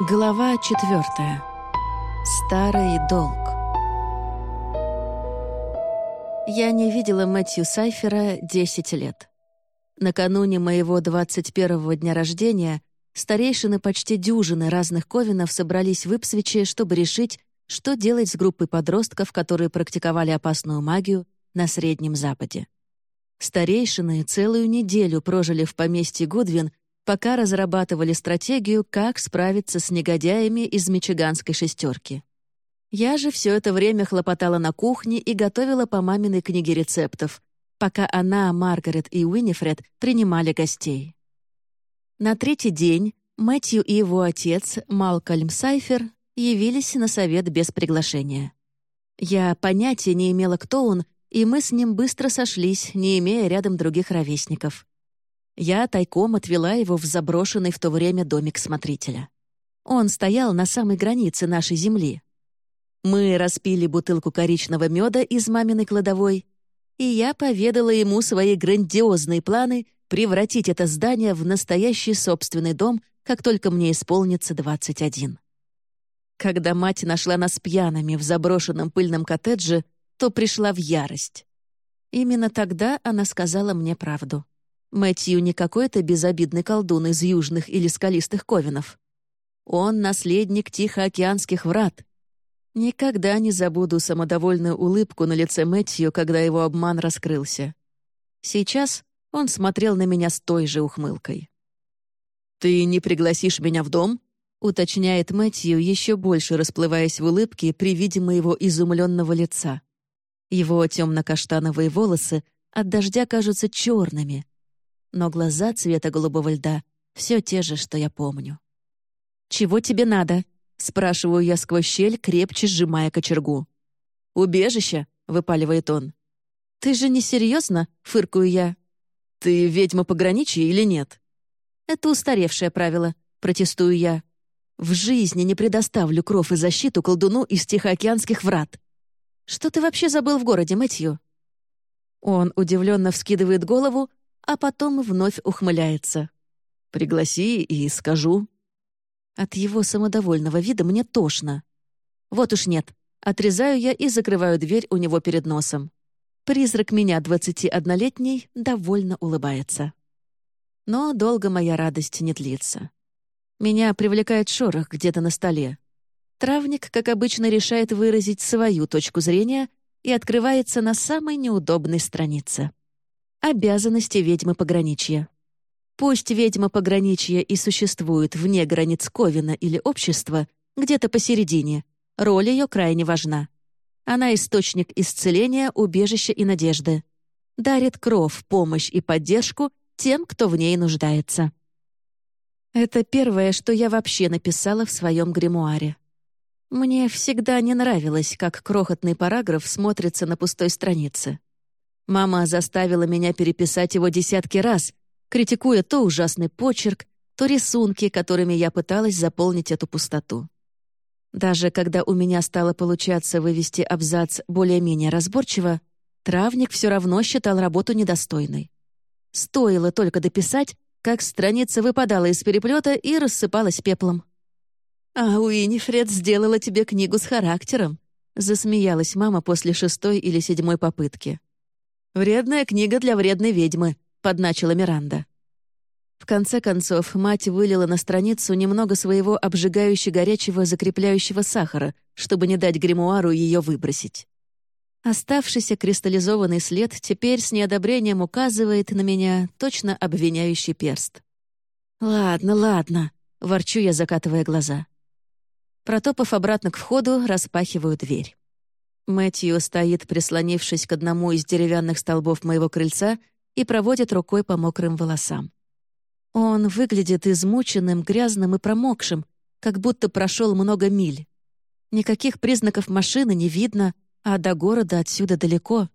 Глава четвертая. Старый долг. Я не видела Мэтью Сайфера 10 лет. Накануне моего 21-го дня рождения старейшины почти дюжины разных ковинов собрались в Ипсвиче, чтобы решить, что делать с группой подростков, которые практиковали опасную магию на Среднем Западе. Старейшины целую неделю прожили в поместье Гудвин — пока разрабатывали стратегию, как справиться с негодяями из мичиганской шестерки. Я же все это время хлопотала на кухне и готовила по маминой книге рецептов, пока она, Маргарет и Уинифред принимали гостей. На третий день Мэтью и его отец, Малкольм Сайфер, явились на совет без приглашения. Я понятия не имела, кто он, и мы с ним быстро сошлись, не имея рядом других ровесников. Я тайком отвела его в заброшенный в то время домик смотрителя. Он стоял на самой границе нашей земли. Мы распили бутылку коричного меда из маминой кладовой, и я поведала ему свои грандиозные планы превратить это здание в настоящий собственный дом, как только мне исполнится 21. Когда мать нашла нас пьяными в заброшенном пыльном коттедже, то пришла в ярость. Именно тогда она сказала мне правду. Мэтью не какой-то безобидный колдун из южных или скалистых ковенов. Он наследник Тихоокеанских врат. Никогда не забуду самодовольную улыбку на лице Мэтью, когда его обман раскрылся. Сейчас он смотрел на меня с той же ухмылкой. «Ты не пригласишь меня в дом?» — уточняет Мэтью, еще больше расплываясь в улыбке при виде моего изумленного лица. Его темно-каштановые волосы от дождя кажутся черными, но глаза цвета голубого льда все те же, что я помню. «Чего тебе надо?» — спрашиваю я сквозь щель, крепче сжимая кочергу. «Убежище?» — выпаливает он. «Ты же не серьезно? фыркую я. «Ты ведьма пограничья или нет?» «Это устаревшее правило», — протестую я. «В жизни не предоставлю кров и защиту колдуну из Тихоокеанских врат». «Что ты вообще забыл в городе, Мэтью?» Он удивленно вскидывает голову, а потом вновь ухмыляется. «Пригласи и скажу». От его самодовольного вида мне тошно. Вот уж нет. Отрезаю я и закрываю дверь у него перед носом. Призрак меня, 21-летний, довольно улыбается. Но долго моя радость не длится. Меня привлекает шорох где-то на столе. Травник, как обычно, решает выразить свою точку зрения и открывается на самой неудобной странице обязанности ведьмы пограничья. Пусть ведьма пограничья и существует вне границ Ковина или общества, где-то посередине, роль ее крайне важна. Она источник исцеления, убежища и надежды. Дарит кров, помощь и поддержку тем, кто в ней нуждается. Это первое, что я вообще написала в своем гримуаре. Мне всегда не нравилось, как крохотный параграф смотрится на пустой странице. Мама заставила меня переписать его десятки раз, критикуя то ужасный почерк, то рисунки, которыми я пыталась заполнить эту пустоту. Даже когда у меня стало получаться вывести абзац более-менее разборчиво, травник все равно считал работу недостойной. Стоило только дописать, как страница выпадала из переплета и рассыпалась пеплом. «А Уинифред сделала тебе книгу с характером», — засмеялась мама после шестой или седьмой попытки. «Вредная книга для вредной ведьмы», — подначила Миранда. В конце концов, мать вылила на страницу немного своего обжигающе горячего закрепляющего сахара, чтобы не дать гримуару ее выбросить. Оставшийся кристаллизованный след теперь с неодобрением указывает на меня точно обвиняющий перст. «Ладно, ладно», — ворчу я, закатывая глаза. Протопав обратно к входу, распахиваю дверь. Мэтью стоит, прислонившись к одному из деревянных столбов моего крыльца, и проводит рукой по мокрым волосам. Он выглядит измученным, грязным и промокшим, как будто прошел много миль. Никаких признаков машины не видно, а до города отсюда далеко.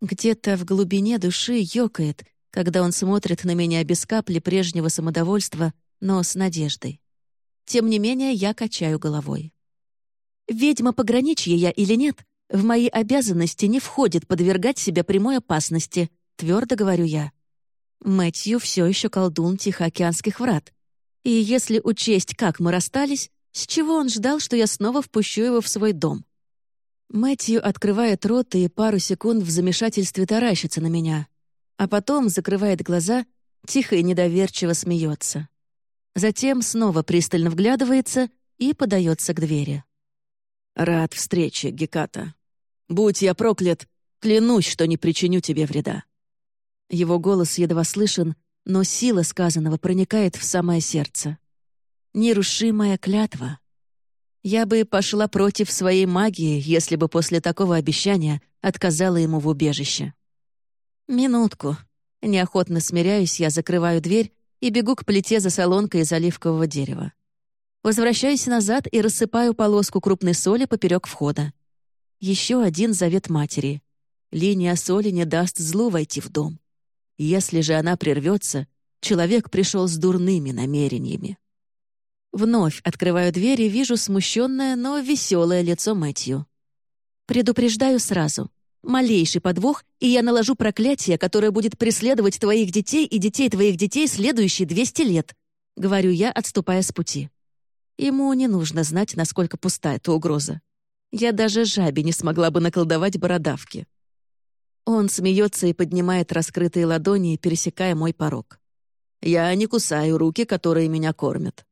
Где-то в глубине души ёкает, когда он смотрит на меня без капли прежнего самодовольства, но с надеждой. Тем не менее, я качаю головой. Ведьма пограничья я или нет, в мои обязанности не входит подвергать себя прямой опасности, твердо говорю я. Мэтью все еще колдун Тихоокеанских врат. И если учесть, как мы расстались, с чего он ждал, что я снова впущу его в свой дом? Мэтью открывает рот и пару секунд в замешательстве таращится на меня, а потом закрывает глаза, тихо и недоверчиво смеется. Затем снова пристально вглядывается и подается к двери. «Рад встрече, Геката. Будь я проклят, клянусь, что не причиню тебе вреда». Его голос едва слышен, но сила сказанного проникает в самое сердце. Нерушимая клятва. Я бы пошла против своей магии, если бы после такого обещания отказала ему в убежище. Минутку. Неохотно смиряюсь, я закрываю дверь и бегу к плите за солонкой из оливкового дерева. Возвращаюсь назад и рассыпаю полоску крупной соли поперек входа. Еще один завет матери. Линия соли не даст злу войти в дом. Если же она прервется, человек пришел с дурными намерениями. Вновь открываю дверь и вижу смущенное, но веселое лицо Мэтью. Предупреждаю сразу. Малейший подвох, и я наложу проклятие, которое будет преследовать твоих детей и детей твоих детей следующие 200 лет, — говорю я, отступая с пути. Ему не нужно знать, насколько пуста эта угроза. Я даже жабе не смогла бы наколдовать бородавки. Он смеется и поднимает раскрытые ладони, пересекая мой порог. Я не кусаю руки, которые меня кормят.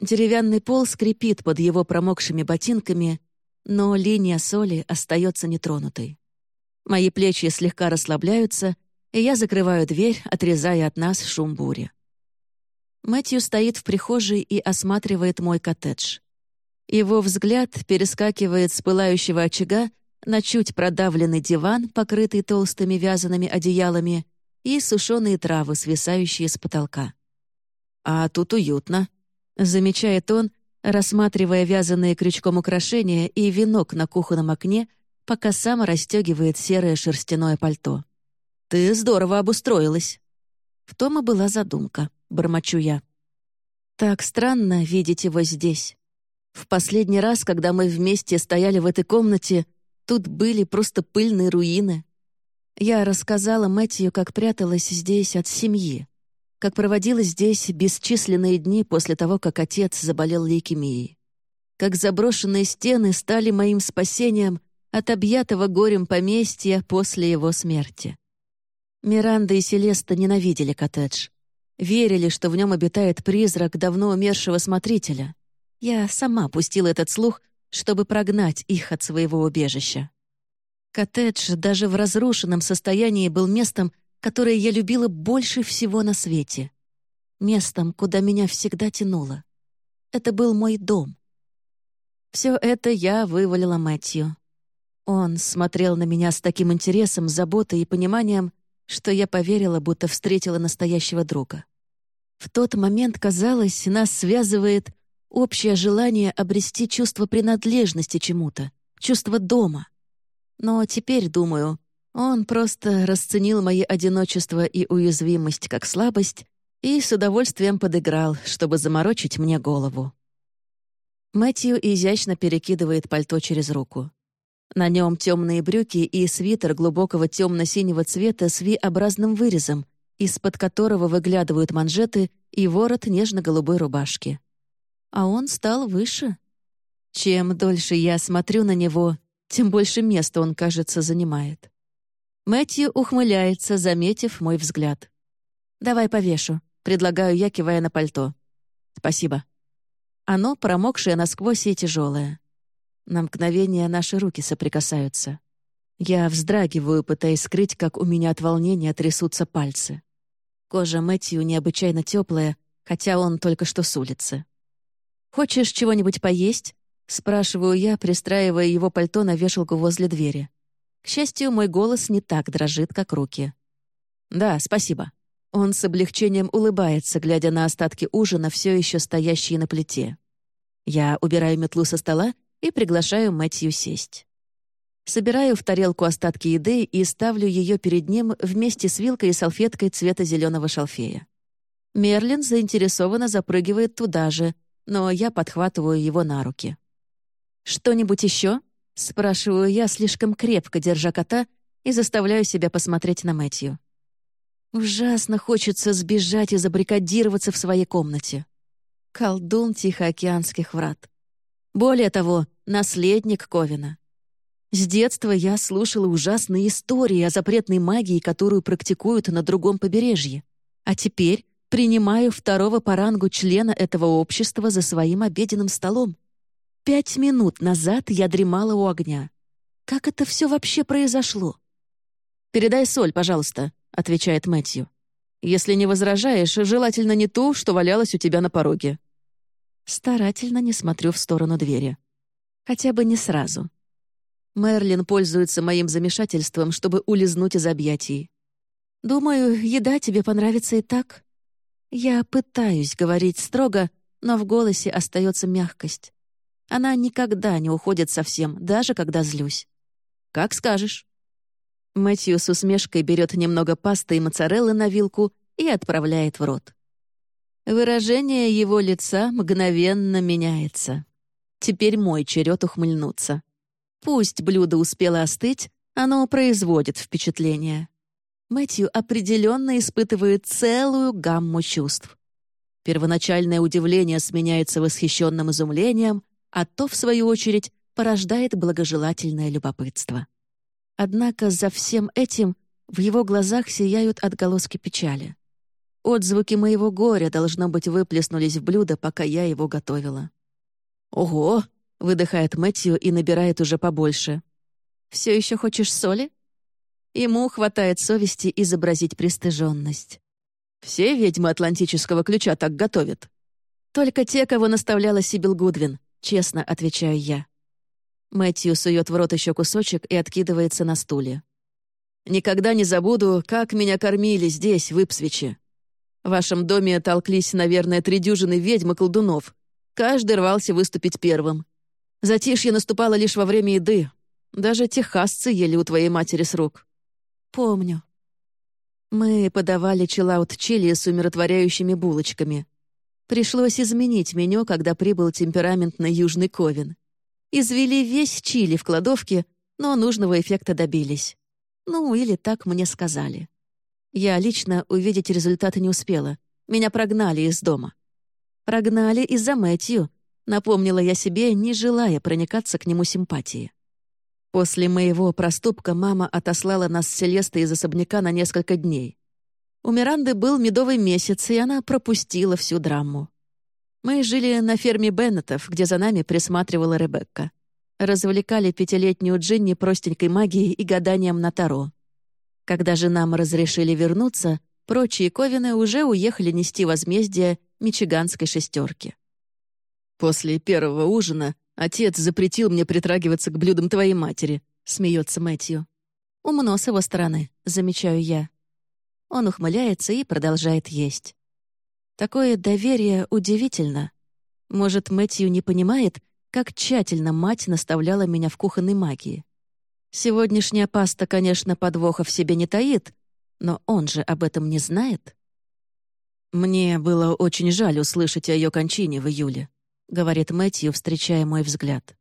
Деревянный пол скрипит под его промокшими ботинками, но линия соли остается нетронутой. Мои плечи слегка расслабляются, и я закрываю дверь, отрезая от нас шум бури. Мэтью стоит в прихожей и осматривает мой коттедж. Его взгляд перескакивает с пылающего очага на чуть продавленный диван, покрытый толстыми вязаными одеялами, и сушеные травы, свисающие с потолка. «А тут уютно», — замечает он, рассматривая вязаные крючком украшения и венок на кухонном окне, пока сам расстегивает серое шерстяное пальто. «Ты здорово обустроилась». В том и была задумка бормочу я. Так странно видеть его здесь. В последний раз, когда мы вместе стояли в этой комнате, тут были просто пыльные руины. Я рассказала Мэтью, как пряталась здесь от семьи, как проводила здесь бесчисленные дни после того, как отец заболел лейкемией, как заброшенные стены стали моим спасением от объятого горем поместья после его смерти. Миранда и Селеста ненавидели коттедж верили, что в нем обитает призрак давно умершего смотрителя. Я сама пустила этот слух, чтобы прогнать их от своего убежища. Коттедж даже в разрушенном состоянии был местом, которое я любила больше всего на свете. Местом, куда меня всегда тянуло. Это был мой дом. Все это я вывалила Мэтью. Он смотрел на меня с таким интересом, заботой и пониманием, что я поверила, будто встретила настоящего друга. В тот момент, казалось, нас связывает общее желание обрести чувство принадлежности чему-то, чувство дома. Но теперь, думаю, он просто расценил мои одиночество и уязвимость как слабость и с удовольствием подыграл, чтобы заморочить мне голову. Мэтью изящно перекидывает пальто через руку. На нем темные брюки и свитер глубокого темно-синего цвета с V-образным вырезом, из-под которого выглядывают манжеты и ворот нежно-голубой рубашки. А он стал выше. Чем дольше я смотрю на него, тем больше места он, кажется, занимает. Мэтью ухмыляется, заметив мой взгляд. «Давай повешу», — предлагаю я, кивая на пальто. «Спасибо». Оно промокшее насквозь и тяжелое. На мгновение наши руки соприкасаются. Я вздрагиваю, пытаясь скрыть, как у меня от волнения трясутся пальцы. Кожа Мэтью необычайно теплая, хотя он только что с улицы. «Хочешь чего-нибудь поесть?» — спрашиваю я, пристраивая его пальто на вешалку возле двери. К счастью, мой голос не так дрожит, как руки. «Да, спасибо». Он с облегчением улыбается, глядя на остатки ужина, все еще стоящие на плите. Я убираю метлу со стола и приглашаю Мэтью сесть. Собираю в тарелку остатки еды и ставлю ее перед ним вместе с вилкой и салфеткой цвета зеленого шалфея. Мерлин заинтересованно запрыгивает туда же, но я подхватываю его на руки. «Что-нибудь еще?» — спрашиваю я, слишком крепко держа кота, и заставляю себя посмотреть на Мэтью. Ужасно хочется сбежать и забрикадироваться в своей комнате. Колдун Тихоокеанских врат. Более того, наследник Ковина. С детства я слушала ужасные истории о запретной магии, которую практикуют на другом побережье. А теперь принимаю второго по рангу члена этого общества за своим обеденным столом. Пять минут назад я дремала у огня. Как это все вообще произошло? «Передай соль, пожалуйста», — отвечает Мэтью. «Если не возражаешь, желательно не ту, что валялась у тебя на пороге». Старательно не смотрю в сторону двери. Хотя бы не сразу. Мерлин пользуется моим замешательством, чтобы улизнуть из объятий. «Думаю, еда тебе понравится и так». Я пытаюсь говорить строго, но в голосе остается мягкость. Она никогда не уходит совсем, даже когда злюсь. «Как скажешь». Мэтью с усмешкой берет немного пасты и моцареллы на вилку и отправляет в рот. Выражение его лица мгновенно меняется. Теперь мой черед ухмыльнуться. Пусть блюдо успело остыть, оно производит впечатление. Мэтью определенно испытывает целую гамму чувств. Первоначальное удивление сменяется восхищенным изумлением, а то, в свою очередь, порождает благожелательное любопытство. Однако за всем этим в его глазах сияют отголоски печали. Отзвуки моего горя, должно быть, выплеснулись в блюдо, пока я его готовила. «Ого!» — выдыхает Мэтью и набирает уже побольше. «Все еще хочешь соли?» Ему хватает совести изобразить пристыженность. «Все ведьмы Атлантического ключа так готовят?» «Только те, кого наставляла Сибил Гудвин», Честно отвечаю я. Мэтью сует в рот еще кусочек и откидывается на стуле. «Никогда не забуду, как меня кормили здесь, в Ипсвиче. В вашем доме толклись, наверное, три дюжины ведьм и колдунов. Каждый рвался выступить первым. Затишье наступало лишь во время еды. Даже техасцы ели у твоей матери с рук. Помню. Мы подавали чилаут чили с умиротворяющими булочками. Пришлось изменить меню, когда прибыл темпераментный Южный Ковен. Извели весь чили в кладовке, но нужного эффекта добились. Ну, или так мне сказали. Я лично увидеть результаты не успела. Меня прогнали из дома. Прогнали из-за Мэтью, напомнила я себе, не желая проникаться к нему симпатией. После моего проступка мама отослала нас с Селестой из особняка на несколько дней. У Миранды был медовый месяц, и она пропустила всю драму. Мы жили на ферме Беннетов, где за нами присматривала Ребекка. Развлекали пятилетнюю Джинни простенькой магией и гаданием на Таро. Когда же нам разрешили вернуться, прочие Ковины уже уехали нести возмездие мичиганской шестерки. «После первого ужина отец запретил мне притрагиваться к блюдам твоей матери», — смеется Мэтью. «Умно с его стороны», — замечаю я. Он ухмыляется и продолжает есть. Такое доверие удивительно. Может, Мэтью не понимает, как тщательно мать наставляла меня в кухонной магии. Сегодняшняя паста, конечно, подвоха в себе не таит, но он же об этом не знает. «Мне было очень жаль услышать о ее кончине в июле», — говорит Мэтью, встречая мой взгляд.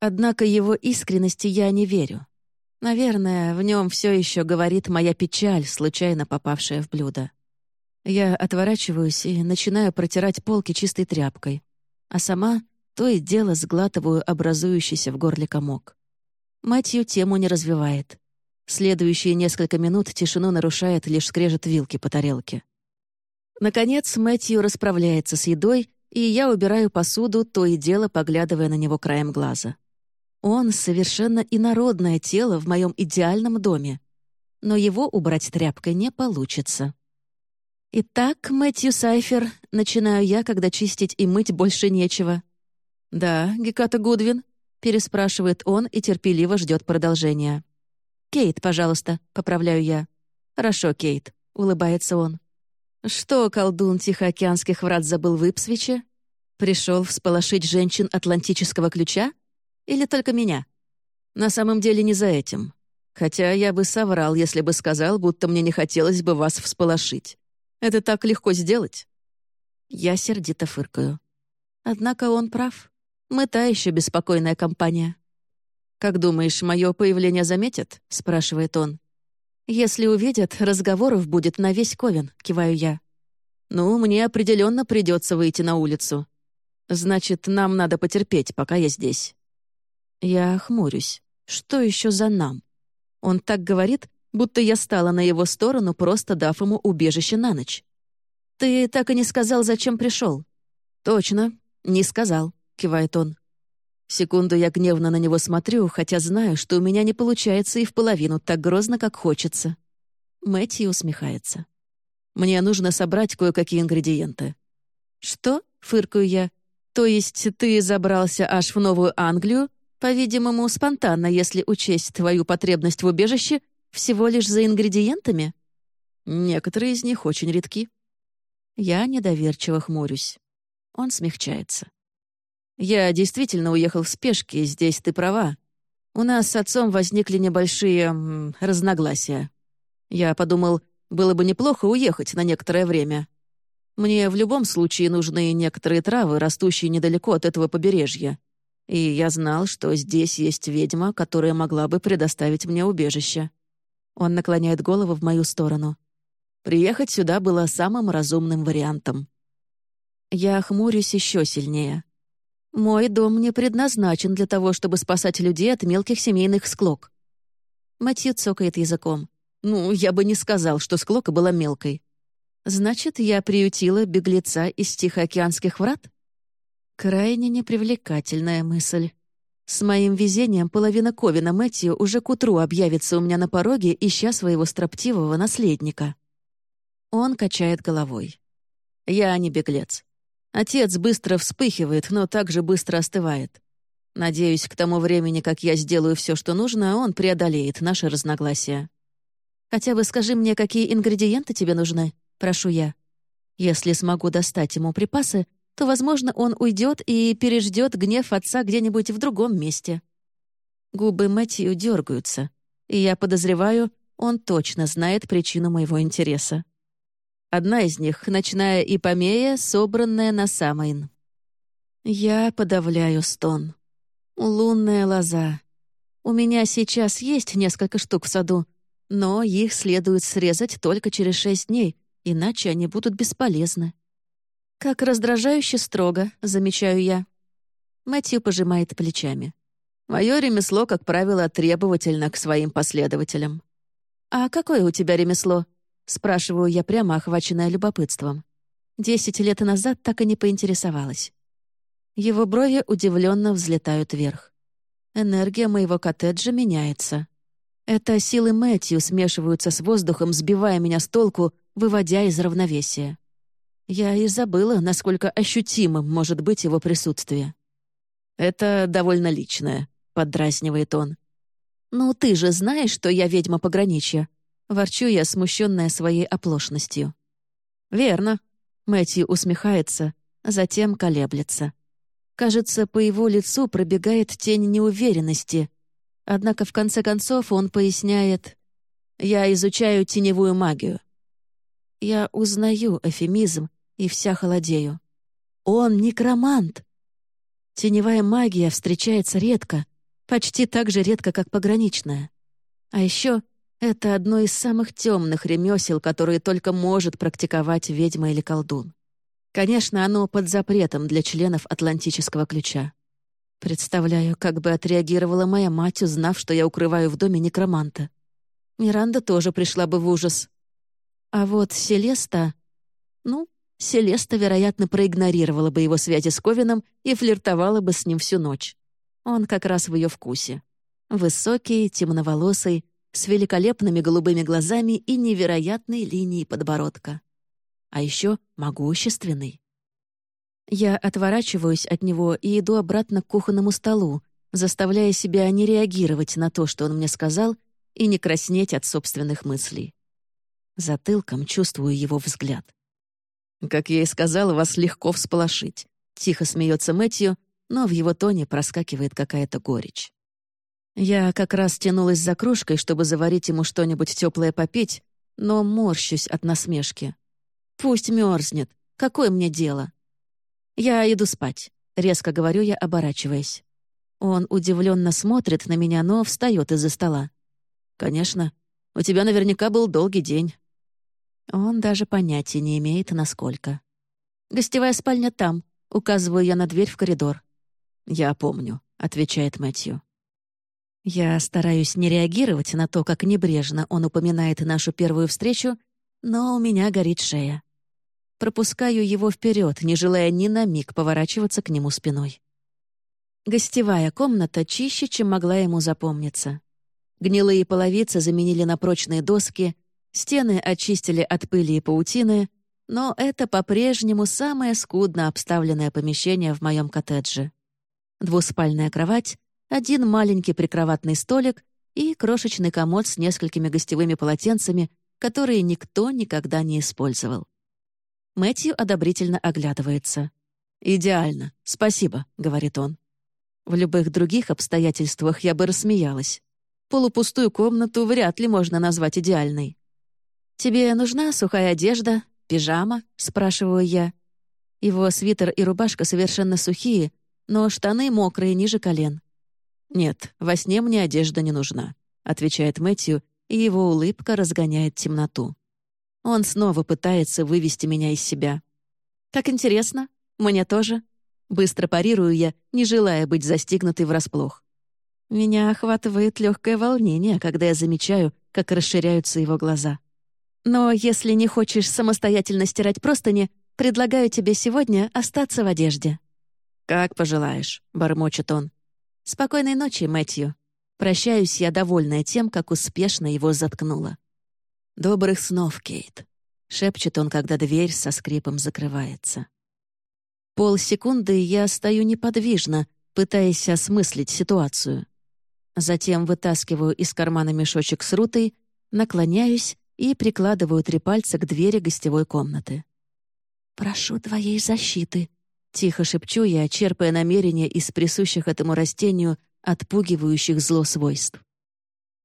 Однако его искренности я не верю. Наверное, в нем все еще говорит моя печаль, случайно попавшая в блюдо. Я отворачиваюсь и начинаю протирать полки чистой тряпкой, а сама то и дело сглатываю образующийся в горле комок. Матью тему не развивает. Следующие несколько минут тишину нарушает лишь скрежет вилки по тарелке. Наконец Мэтью расправляется с едой, и я убираю посуду, то и дело поглядывая на него краем глаза. Он — совершенно инородное тело в моем идеальном доме. Но его убрать тряпкой не получится. «Итак, Мэтью Сайфер, начинаю я, когда чистить и мыть больше нечего». «Да, Геката Гудвин», — переспрашивает он и терпеливо ждет продолжения. «Кейт, пожалуйста», — поправляю я. «Хорошо, Кейт», — улыбается он. «Что колдун Тихоокеанских врат забыл в Ипсвиче? Пришел всполошить женщин Атлантического ключа?» Или только меня? На самом деле не за этим. Хотя я бы соврал, если бы сказал, будто мне не хотелось бы вас всполошить. Это так легко сделать. Я сердито фыркаю. Однако он прав. Мы та еще беспокойная компания. «Как думаешь, мое появление заметят?» — спрашивает он. «Если увидят, разговоров будет на весь Ковен», — киваю я. Ну, мне определенно придется выйти на улицу. Значит, нам надо потерпеть, пока я здесь. Я хмурюсь. Что еще за нам? Он так говорит, будто я стала на его сторону, просто дав ему убежище на ночь. «Ты так и не сказал, зачем пришел. «Точно, не сказал», — кивает он. Секунду я гневно на него смотрю, хотя знаю, что у меня не получается и в половину так грозно, как хочется. Мэтью усмехается. «Мне нужно собрать кое-какие ингредиенты». «Что?» — фыркаю я. «То есть ты забрался аж в Новую Англию, по-видимому, спонтанно, если учесть твою потребность в убежище, всего лишь за ингредиентами?» «Некоторые из них очень редки». Я недоверчиво хмурюсь. Он смягчается. «Я действительно уехал в спешке, здесь ты права. У нас с отцом возникли небольшие м, разногласия. Я подумал, было бы неплохо уехать на некоторое время. Мне в любом случае нужны некоторые травы, растущие недалеко от этого побережья. И я знал, что здесь есть ведьма, которая могла бы предоставить мне убежище. Он наклоняет голову в мою сторону. Приехать сюда было самым разумным вариантом. Я хмурюсь еще сильнее. Мой дом не предназначен для того, чтобы спасать людей от мелких семейных склок. Матью цокает языком. Ну, я бы не сказал, что склока была мелкой. Значит, я приютила беглеца из Тихоокеанских врат? Крайне непривлекательная мысль. С моим везением половина Ковина Мэтью уже к утру объявится у меня на пороге, ища своего строптивого наследника. Он качает головой. Я не беглец. Отец быстро вспыхивает, но также быстро остывает. Надеюсь, к тому времени, как я сделаю все, что нужно, он преодолеет наши разногласия. «Хотя бы скажи мне, какие ингредиенты тебе нужны?» — прошу я. Если смогу достать ему припасы, то, возможно, он уйдет и переждет гнев отца где-нибудь в другом месте. Губы Мэтью дергаются, и я подозреваю, он точно знает причину моего интереса. Одна из них — ночная ипомея, собранная на Самайн. Я подавляю стон. Лунная лоза. У меня сейчас есть несколько штук в саду, но их следует срезать только через шесть дней, иначе они будут бесполезны. Как раздражающе строго, замечаю я. Мэтью пожимает плечами. Мое ремесло, как правило, требовательно к своим последователям. «А какое у тебя ремесло?» Спрашиваю я прямо, охваченная любопытством. Десять лет назад так и не поинтересовалась. Его брови удивленно взлетают вверх. Энергия моего коттеджа меняется. Это силы Мэтью смешиваются с воздухом, сбивая меня с толку, выводя из равновесия. Я и забыла, насколько ощутимым может быть его присутствие. «Это довольно личное», — поддразнивает он. «Ну, ты же знаешь, что я ведьма пограничья. Ворчу я, смущенная своей оплошностью. «Верно». Мэтью усмехается, затем колеблется. Кажется, по его лицу пробегает тень неуверенности. Однако в конце концов он поясняет «Я изучаю теневую магию». Я узнаю эфемизм и вся холодею. Он некромант. Теневая магия встречается редко, почти так же редко, как пограничная. А еще это одно из самых темных ремесел, которые только может практиковать ведьма или колдун. Конечно, оно под запретом для членов Атлантического ключа. Представляю, как бы отреагировала моя мать, узнав, что я укрываю в доме некроманта. Миранда тоже пришла бы в ужас. А вот Селеста... Ну, Селеста, вероятно, проигнорировала бы его связи с Ковином и флиртовала бы с ним всю ночь. Он как раз в ее вкусе. Высокий, темноволосый, с великолепными голубыми глазами и невероятной линией подбородка. А еще могущественный. Я отворачиваюсь от него и иду обратно к кухонному столу, заставляя себя не реагировать на то, что он мне сказал, и не краснеть от собственных мыслей. Затылком чувствую его взгляд. «Как я и сказал, вас легко всполошить», — тихо смеется Мэтью, но в его тоне проскакивает какая-то горечь. Я как раз тянулась за кружкой, чтобы заварить ему что-нибудь теплое попить, но морщусь от насмешки. Пусть мерзнет. Какое мне дело? Я иду спать, резко говорю я, оборачиваясь. Он удивленно смотрит на меня, но встает из-за стола. Конечно, у тебя наверняка был долгий день. Он даже понятия не имеет, насколько. «Гостевая спальня там», — указываю я на дверь в коридор. «Я помню», — отвечает Мэтью. Я стараюсь не реагировать на то, как небрежно он упоминает нашу первую встречу, но у меня горит шея. Пропускаю его вперед, не желая ни на миг поворачиваться к нему спиной. Гостевая комната чище, чем могла ему запомниться. Гнилые половицы заменили на прочные доски, стены очистили от пыли и паутины, но это по-прежнему самое скудно обставленное помещение в моем коттедже. Двуспальная кровать, один маленький прикроватный столик и крошечный комод с несколькими гостевыми полотенцами, которые никто никогда не использовал. Мэтью одобрительно оглядывается. «Идеально, спасибо», — говорит он. В любых других обстоятельствах я бы рассмеялась. Полупустую комнату вряд ли можно назвать идеальной. «Тебе нужна сухая одежда, пижама?» — спрашиваю я. Его свитер и рубашка совершенно сухие, но штаны мокрые ниже колен. «Нет, во сне мне одежда не нужна», — отвечает Мэтью, и его улыбка разгоняет темноту. Он снова пытается вывести меня из себя. «Как интересно. Мне тоже». Быстро парирую я, не желая быть застигнутой врасплох. Меня охватывает легкое волнение, когда я замечаю, как расширяются его глаза. «Но если не хочешь самостоятельно стирать простыни, предлагаю тебе сегодня остаться в одежде». «Как пожелаешь», — бормочет он. «Спокойной ночи, Мэтью». Прощаюсь я, довольная тем, как успешно его заткнула. «Добрых снов, Кейт», — шепчет он, когда дверь со скрипом закрывается. Полсекунды я стою неподвижно, пытаясь осмыслить ситуацию. Затем вытаскиваю из кармана мешочек с рутой, наклоняюсь и прикладываю три пальца к двери гостевой комнаты. «Прошу твоей защиты», Тихо шепчу я, черпая намерения из присущих этому растению отпугивающих зло свойств.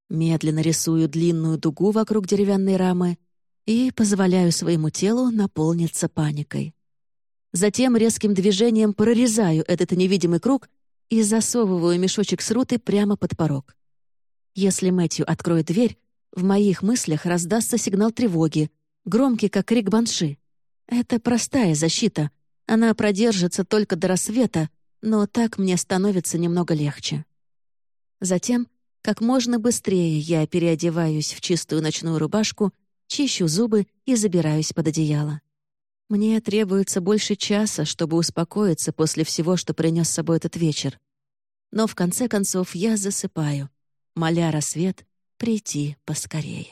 Медленно рисую длинную дугу вокруг деревянной рамы и позволяю своему телу наполниться паникой. Затем резким движением прорезаю этот невидимый круг и засовываю мешочек с рутой прямо под порог. Если Мэтью откроет дверь, в моих мыслях раздастся сигнал тревоги, громкий, как крик банши. Это простая защита — она продержится только до рассвета, но так мне становится немного легче. Затем, как можно быстрее я переодеваюсь в чистую ночную рубашку, чищу зубы и забираюсь под одеяло. Мне требуется больше часа, чтобы успокоиться после всего, что принес с собой этот вечер. Но в конце концов я засыпаю, моля рассвет прийти поскорее.